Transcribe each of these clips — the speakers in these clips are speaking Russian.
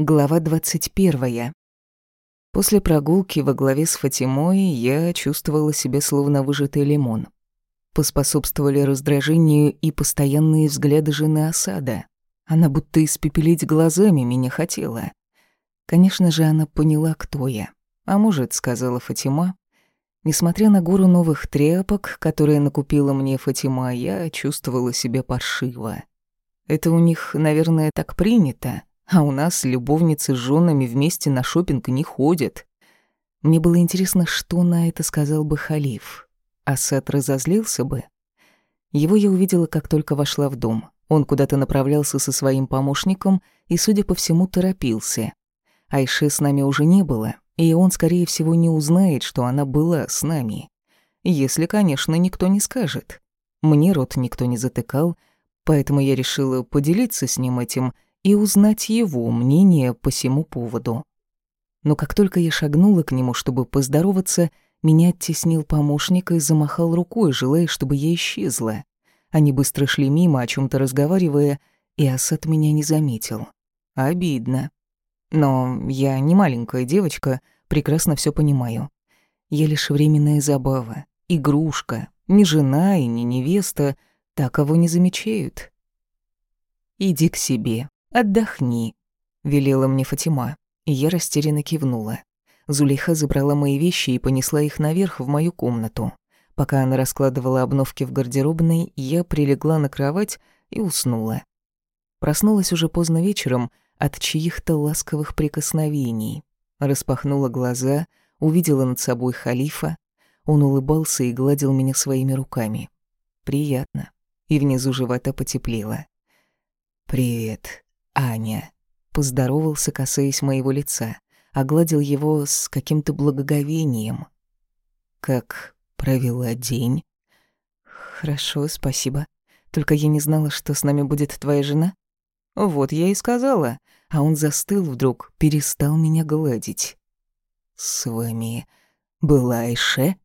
Глава 21. После прогулки во главе с Фатимой я чувствовала себя словно выжатый лимон. Поспособствовали раздражению и постоянные взгляды жены осада. Она будто испепелить глазами меня хотела. Конечно же, она поняла, кто я. А может, сказала Фатима. Несмотря на гору новых тряпок, которые накупила мне Фатима, я чувствовала себя паршиво. Это у них, наверное, так принято а у нас любовницы с женами вместе на шопинг не ходят. Мне было интересно, что на это сказал бы халиф. Асад разозлился бы. Его я увидела, как только вошла в дом. Он куда-то направлялся со своим помощником и, судя по всему, торопился. Айше с нами уже не было, и он, скорее всего, не узнает, что она была с нами. Если, конечно, никто не скажет. Мне рот никто не затыкал, поэтому я решила поделиться с ним этим — и узнать его мнение по всему поводу. Но как только я шагнула к нему, чтобы поздороваться, меня оттеснил помощник и замахал рукой, желая, чтобы я исчезла. Они быстро шли мимо, о чем то разговаривая, и Асад меня не заметил. Обидно. Но я не маленькая девочка, прекрасно все понимаю. Я лишь временная забава, игрушка, не жена и не невеста, так кого не замечают. Иди к себе, «Отдохни», — велела мне Фатима, и я растерянно кивнула. Зулейха забрала мои вещи и понесла их наверх в мою комнату. Пока она раскладывала обновки в гардеробной, я прилегла на кровать и уснула. Проснулась уже поздно вечером от чьих-то ласковых прикосновений. Распахнула глаза, увидела над собой халифа. Он улыбался и гладил меня своими руками. Приятно. И внизу живота потеплело. «Привет», Аня. Поздоровался, касаясь моего лица, огладил его с каким-то благоговением. Как провела день? Хорошо, спасибо. Только я не знала, что с нами будет твоя жена. Вот я и сказала. А он застыл вдруг, перестал меня гладить. С вами была Айше?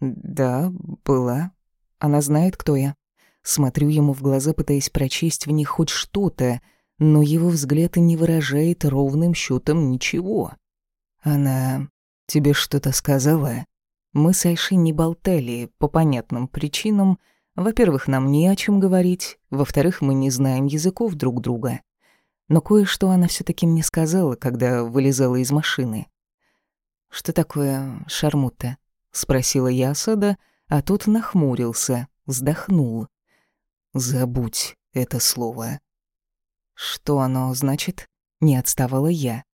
Да, была. Она знает, кто я. Смотрю ему в глаза, пытаясь прочесть в них хоть что-то, но его взгляд и не выражает ровным счетом ничего. Она тебе что-то сказала? Мы с Айшей не болтали по понятным причинам. Во-первых, нам не о чем говорить, во-вторых, мы не знаем языков друг друга. Но кое-что она все таки мне сказала, когда вылезала из машины. «Что такое шармута?» — спросила я Асада, а тот нахмурился, вздохнул. «Забудь это слово. «Что оно значит?» — не отставала я.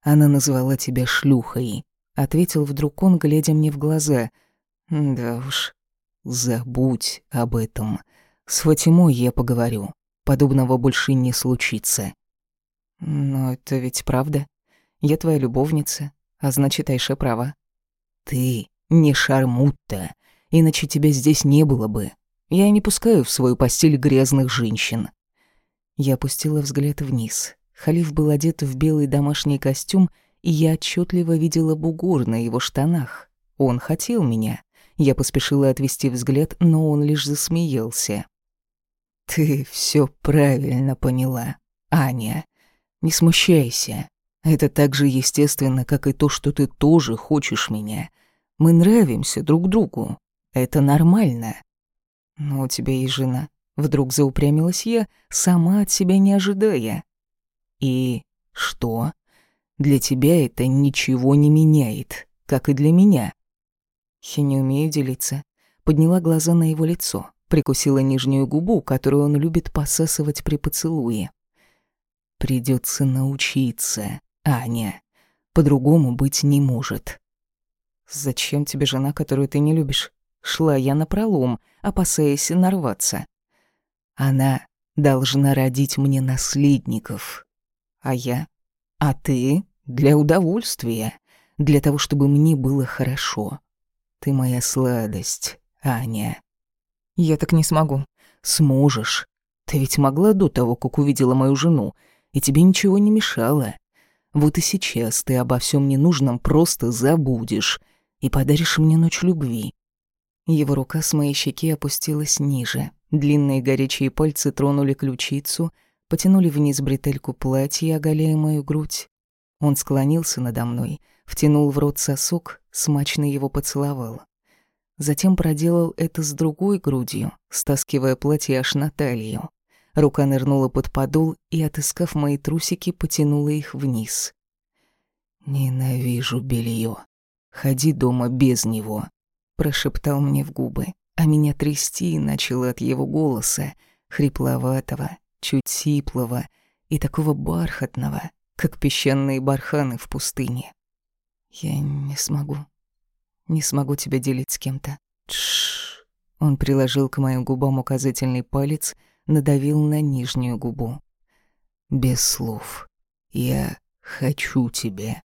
«Она назвала тебя шлюхой», — ответил вдруг он, глядя мне в глаза. «Да уж, забудь об этом. С Фатимой я поговорю. Подобного больше не случится». «Но это ведь правда. Я твоя любовница, а значит, Айше права». «Ты не шармутта, иначе тебя здесь не было бы. Я не пускаю в свою постель грязных женщин. Я опустила взгляд вниз. Халиф был одет в белый домашний костюм, и я отчетливо видела бугур на его штанах. Он хотел меня. Я поспешила отвести взгляд, но он лишь засмеялся. «Ты все правильно поняла, Аня. Не смущайся. Это так же естественно, как и то, что ты тоже хочешь меня. Мы нравимся друг другу. Это нормально. Но у тебя есть жена. Вдруг заупрямилась я, сама от себя не ожидая. И что? Для тебя это ничего не меняет, как и для меня. Я не умею делиться. Подняла глаза на его лицо, прикусила нижнюю губу, которую он любит посасывать при поцелуе. Придется научиться, Аня. По-другому быть не может. Зачем тебе жена, которую ты не любишь? Шла я на пролом, опасаясь нарваться. Она должна родить мне наследников. А я? А ты? Для удовольствия. Для того, чтобы мне было хорошо. Ты моя сладость, Аня. Я так не смогу. Сможешь. Ты ведь могла до того, как увидела мою жену, и тебе ничего не мешало. Вот и сейчас ты обо всем ненужном просто забудешь и подаришь мне ночь любви. Его рука с моей щеки опустилась ниже. Длинные горячие пальцы тронули ключицу, потянули вниз бретельку платья, оголяя мою грудь. Он склонился надо мной, втянул в рот сосок, смачно его поцеловал. Затем проделал это с другой грудью, стаскивая платье аж на талию. Рука нырнула под подол и, отыскав мои трусики, потянула их вниз. «Ненавижу белье. Ходи дома без него», — прошептал мне в губы, а меня трясти начало от его голоса, хрипловатого, чуть сиплого и такого бархатного, как песчаные барханы в пустыне. «Я не смогу», не смогу тебя делить с кем-то. Тш. Он приложил к моим губам указательный палец, надавил на нижнюю губу. Без слов. Я хочу тебя.